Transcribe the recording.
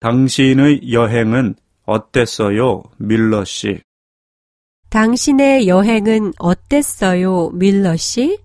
당신의 여행은 어땠어요, 밀러 씨? 당신의 여행은 어땠어요, 밀러 씨?